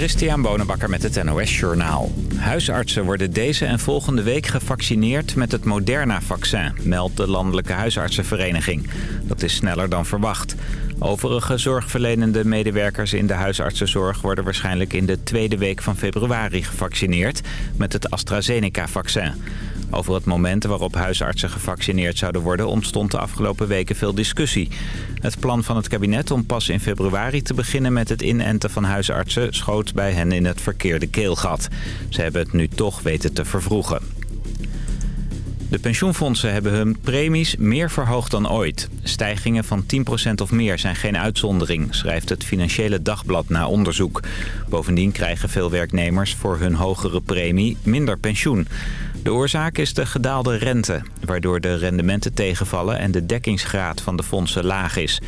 Christian Bonenbakker met het NOS Journaal. Huisartsen worden deze en volgende week gevaccineerd met het Moderna-vaccin, meldt de Landelijke Huisartsenvereniging. Dat is sneller dan verwacht. Overige zorgverlenende medewerkers in de huisartsenzorg worden waarschijnlijk in de tweede week van februari gevaccineerd met het AstraZeneca-vaccin. Over het moment waarop huisartsen gevaccineerd zouden worden ontstond de afgelopen weken veel discussie. Het plan van het kabinet om pas in februari te beginnen met het inenten van huisartsen schoot bij hen in het verkeerde keelgat. Ze hebben het nu toch weten te vervroegen. De pensioenfondsen hebben hun premies meer verhoogd dan ooit. Stijgingen van 10% of meer zijn geen uitzondering, schrijft het Financiële Dagblad na onderzoek. Bovendien krijgen veel werknemers voor hun hogere premie minder pensioen. De oorzaak is de gedaalde rente, waardoor de rendementen tegenvallen en de dekkingsgraad van de fondsen laag is.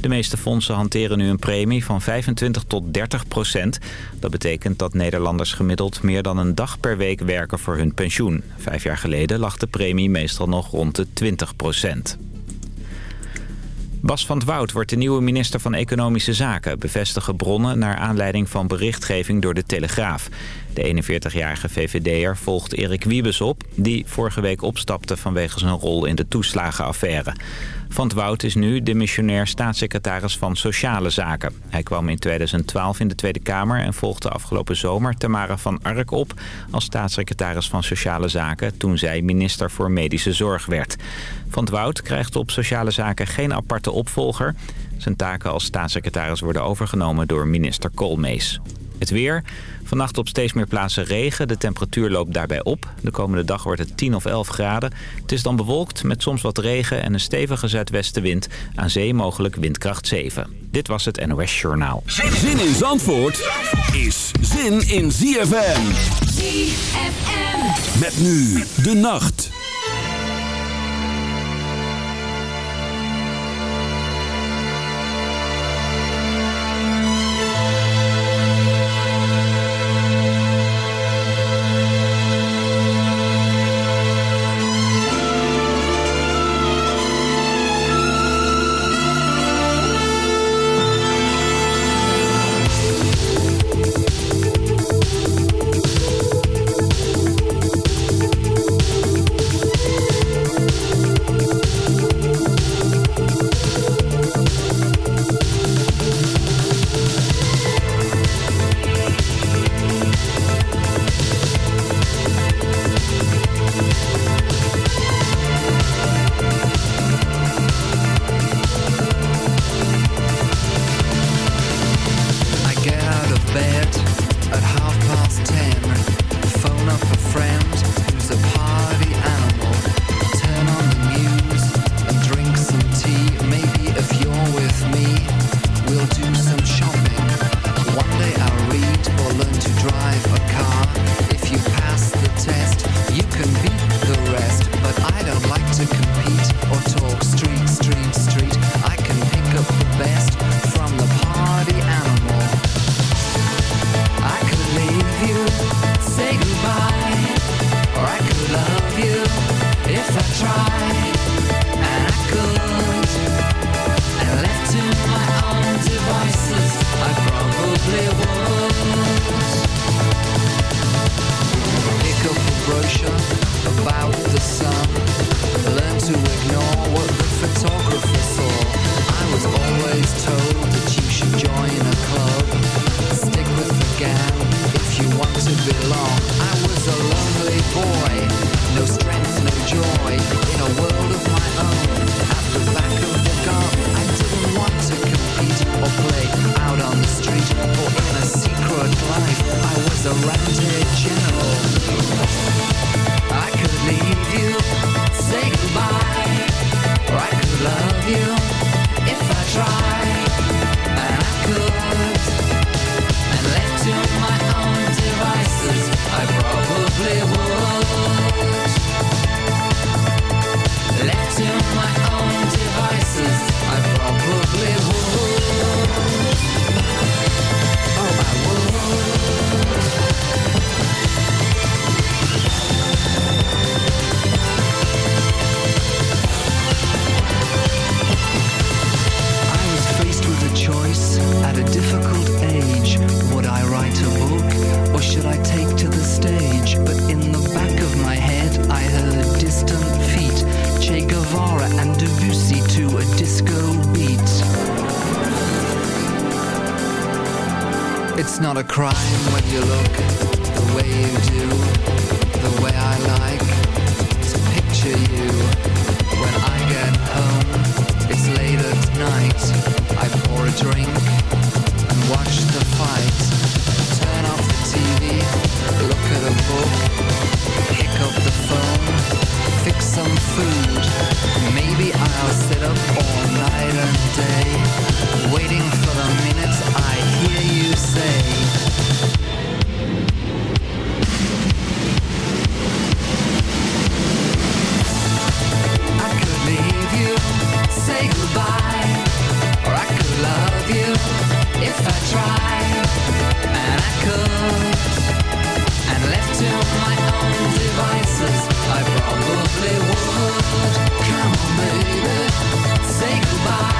De meeste fondsen hanteren nu een premie van 25 tot 30 procent. Dat betekent dat Nederlanders gemiddeld meer dan een dag per week werken voor hun pensioen. Vijf jaar geleden lag de premie meestal nog rond de 20 procent. Bas van het Woud wordt de nieuwe minister van Economische Zaken... bevestigen bronnen naar aanleiding van berichtgeving door de Telegraaf. De 41-jarige VVD'er volgt Erik Wiebes op... die vorige week opstapte vanwege zijn rol in de toeslagenaffaire. Van het Woud is nu de missionair staatssecretaris van Sociale Zaken. Hij kwam in 2012 in de Tweede Kamer en volgde afgelopen zomer Tamara van Ark op... als staatssecretaris van Sociale Zaken toen zij minister voor Medische Zorg werd. Van het Woud krijgt op Sociale Zaken geen aparte opvolger. Zijn taken als staatssecretaris worden overgenomen door minister Koolmees. Het weer. Vannacht op steeds meer plaatsen regen. De temperatuur loopt daarbij op. De komende dag wordt het 10 of 11 graden. Het is dan bewolkt met soms wat regen en een stevige zuidwestenwind. Aan zee mogelijk windkracht 7. Dit was het NOS Journaal. Zin in Zandvoort is zin in ZFM. ZFM. Met nu de nacht. Maybe I'll sit up all night and day, waiting for the minute I hear you say. I could leave you, say goodbye, or I could love you if I tried, and I could. And left to my own devices, I probably would. Baby, say goodbye,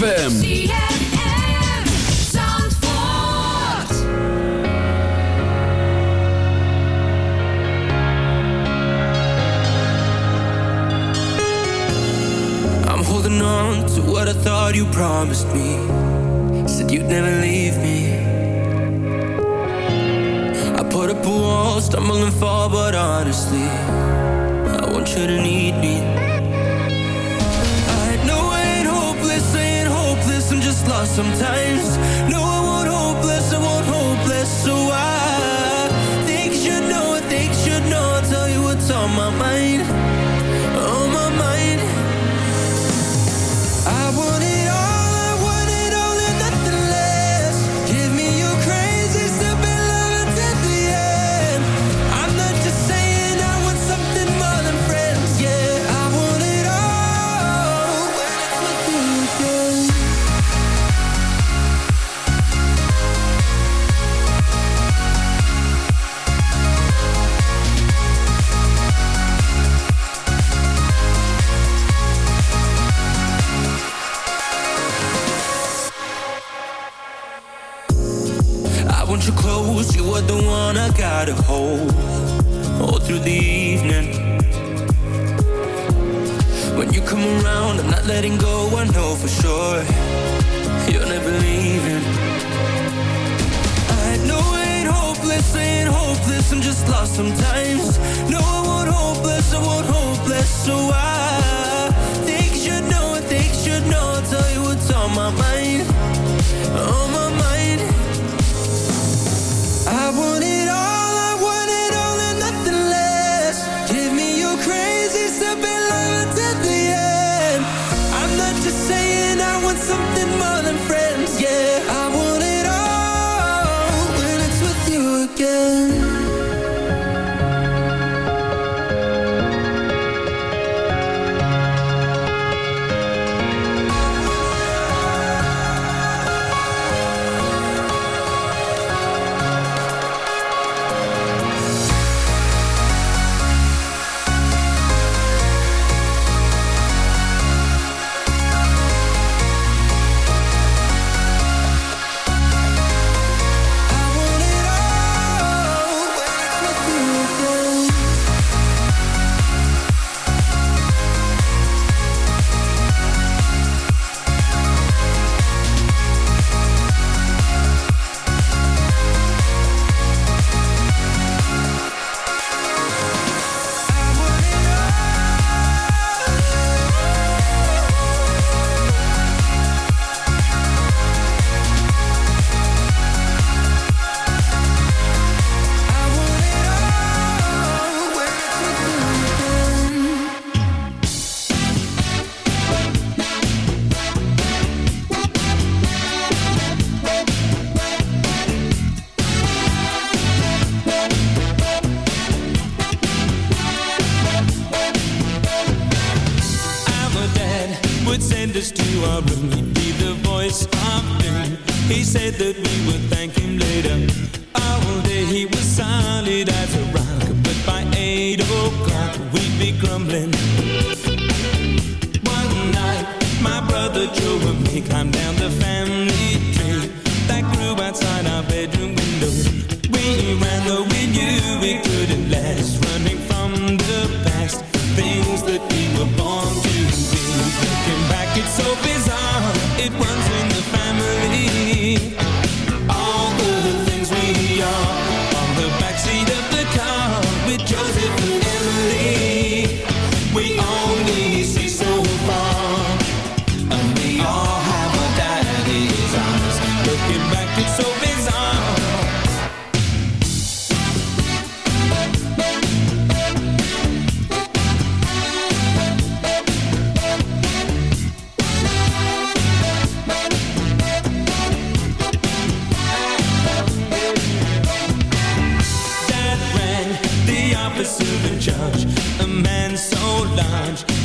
ZFM. what I thought you promised me. Said you'd never leave me. I put up a wall, stumble and fall, but honestly, I want you to need me. I know I ain't hopeless, I ain't hopeless, I'm just lost sometimes.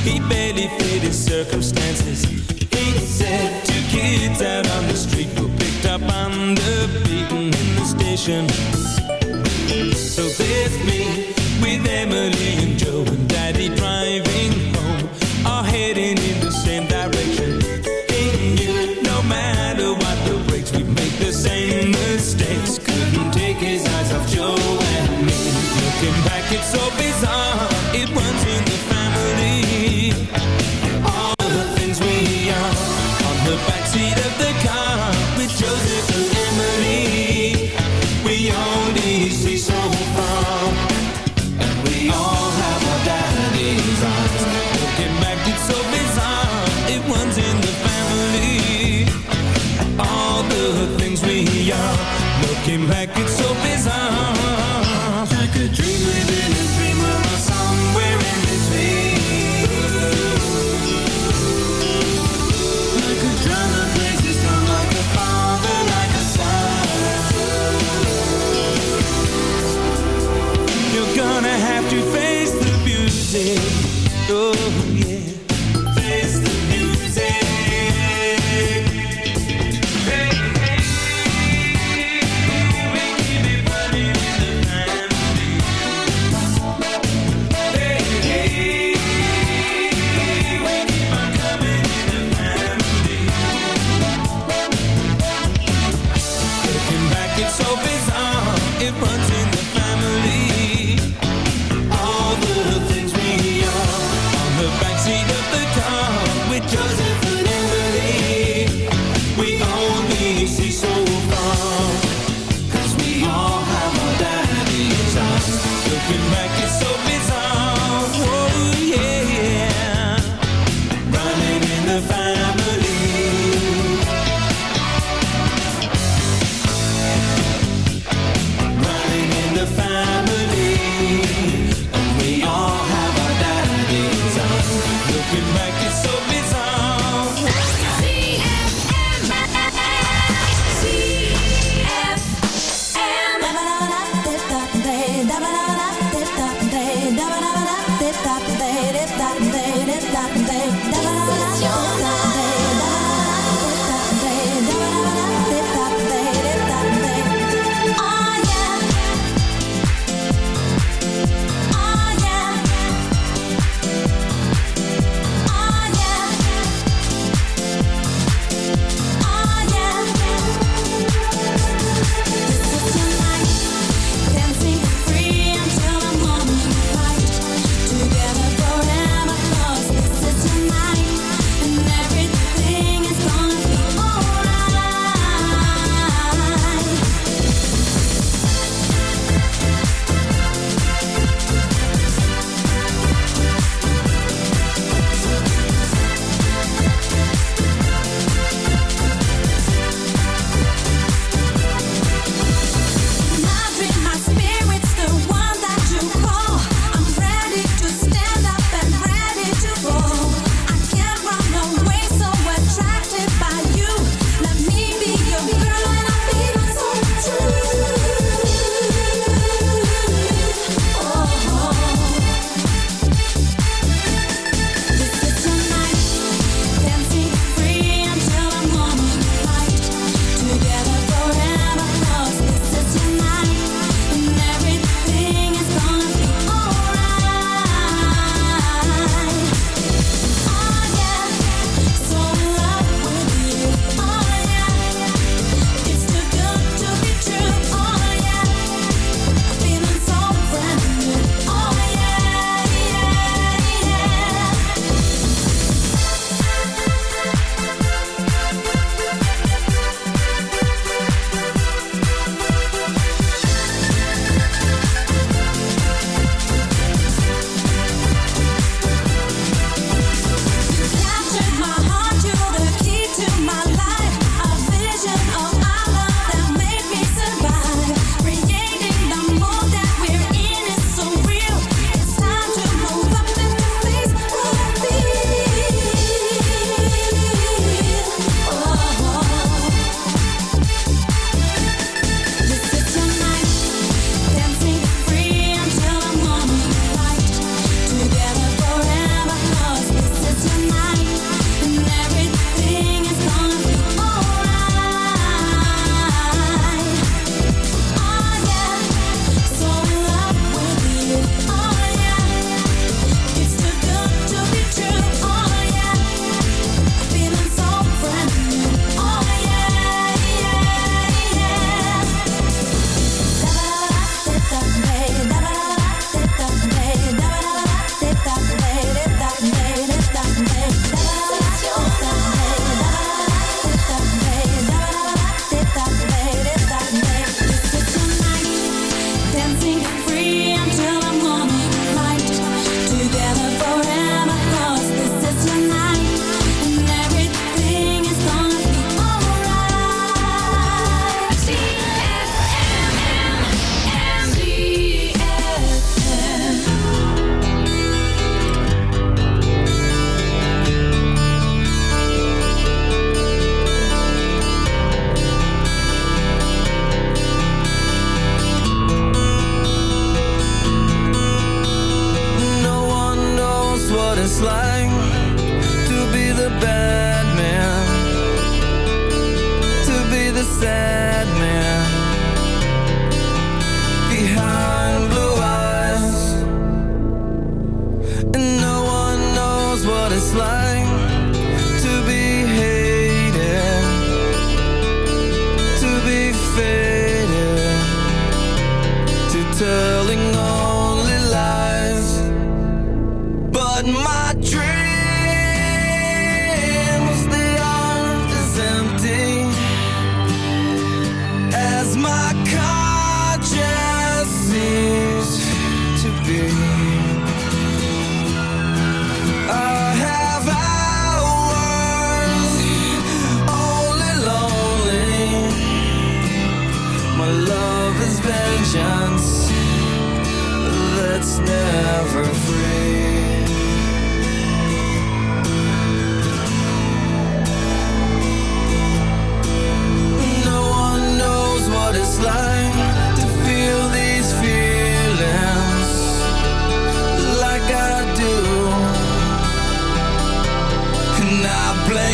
He barely fit his circumstances. He said two kids out on the street were picked up on the beaten in the station. So there's me with Emily and Joe and Daddy trying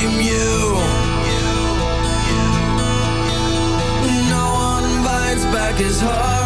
I blame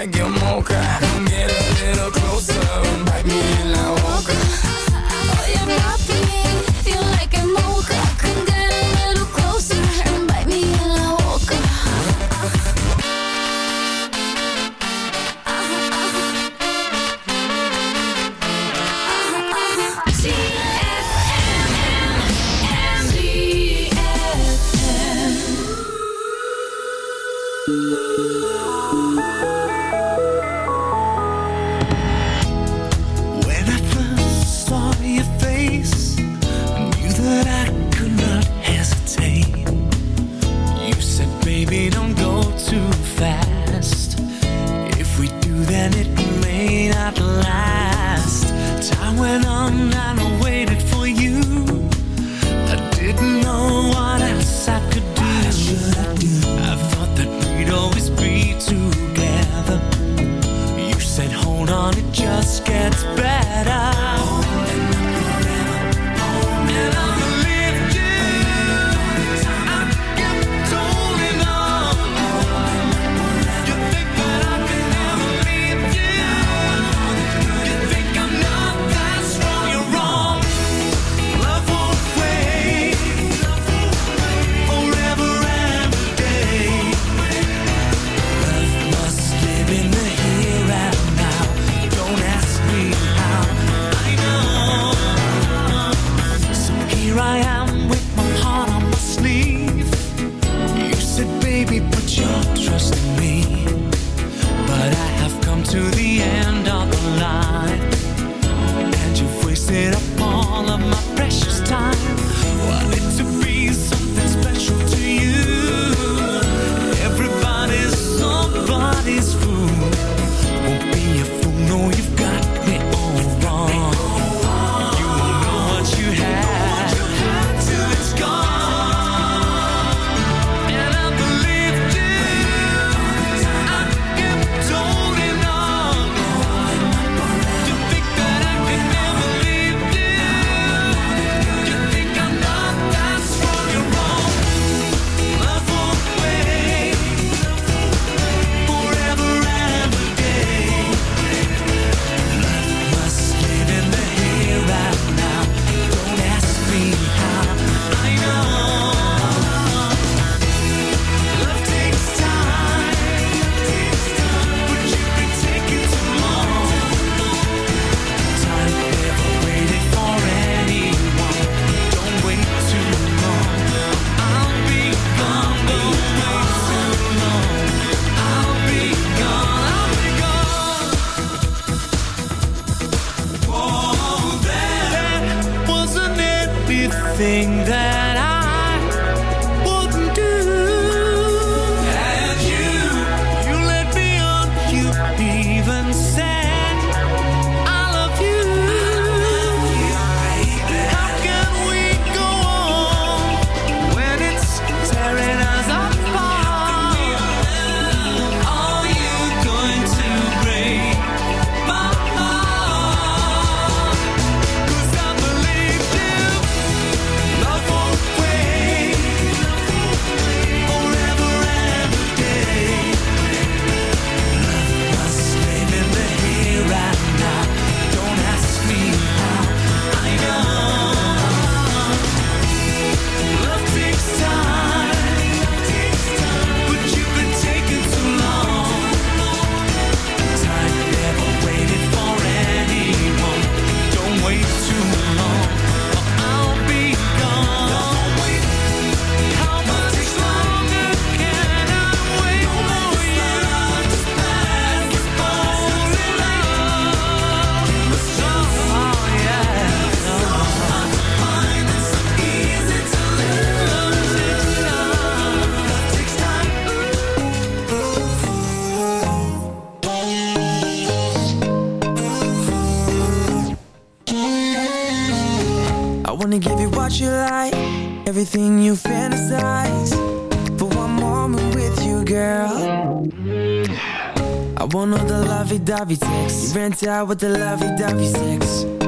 like your mocha. Want all the lovey-dovey sex. You rent out with the lovey-dovey sex.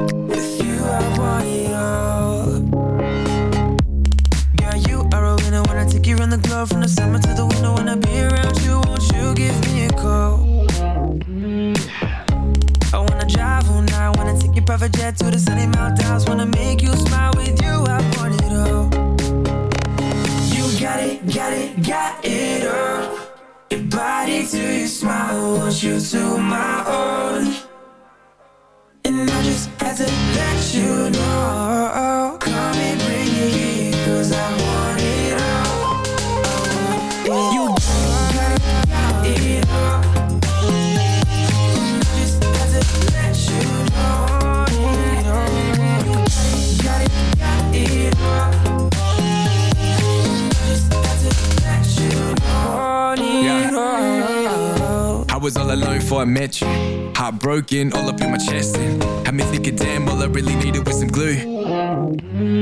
Alone before I met you. Heartbroken, all up in my chest. And had me thinking, damn, all I really needed was some glue.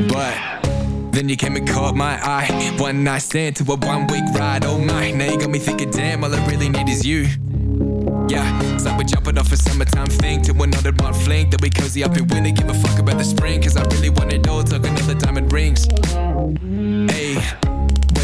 But then you came and caught my eye. One night stand to a one week ride. Oh my, now you got me thinking, damn, all I really need is you. Yeah, like we're jumping off a summertime thing to another one fling. Then we cozy up and winter, give a fuck about the spring. Cause I really want all, talking all the diamond rings. Hey,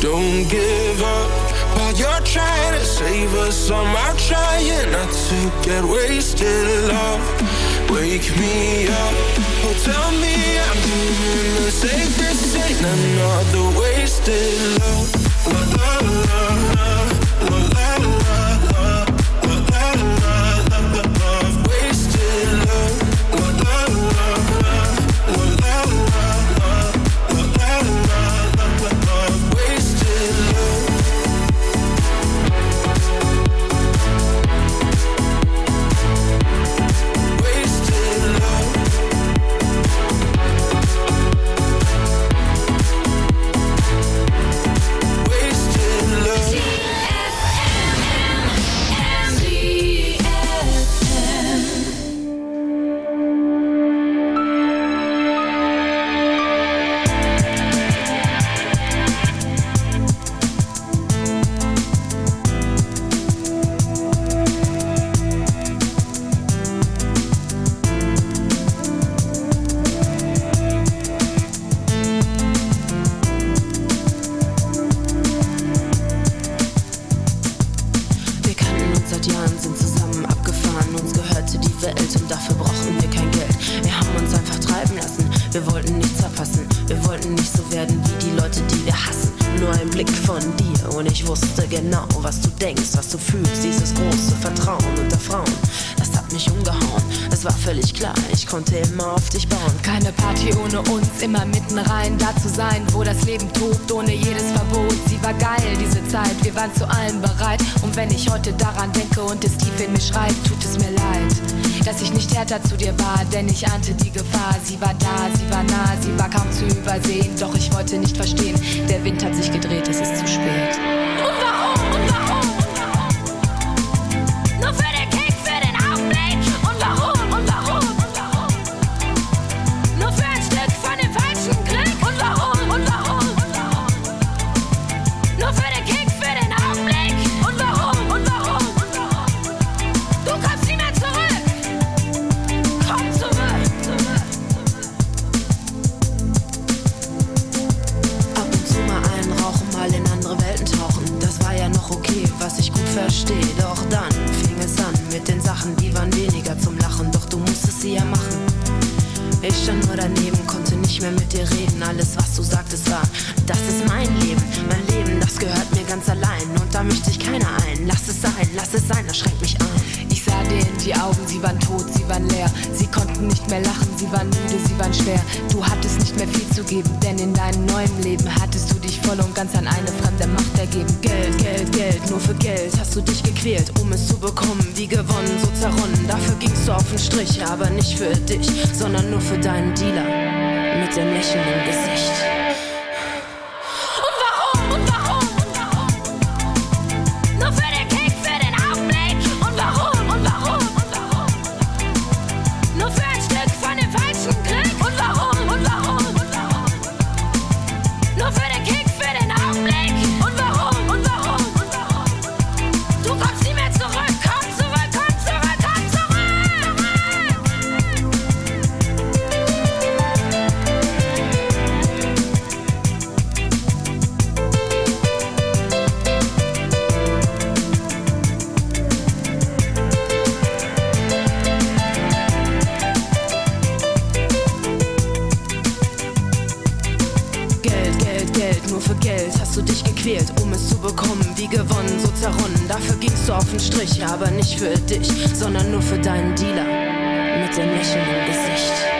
Don't give up while you're trying to save us. Some are trying not to get wasted. Love, wake me up. Oh, tell me I'm doing the. This ain't another wasted love. La Retter zu dir war, denn ich ahnte die Gefahr, sie war da Geld, Geld, Geld, nur für Geld hast du dich gequält, um es zu bekommen, wie gewonnen, so zerronnen. Dafür gingst du auf den Strich, aber nicht für dich, sondern nur für deinen Dealer mit dem Lächeln im Gesicht.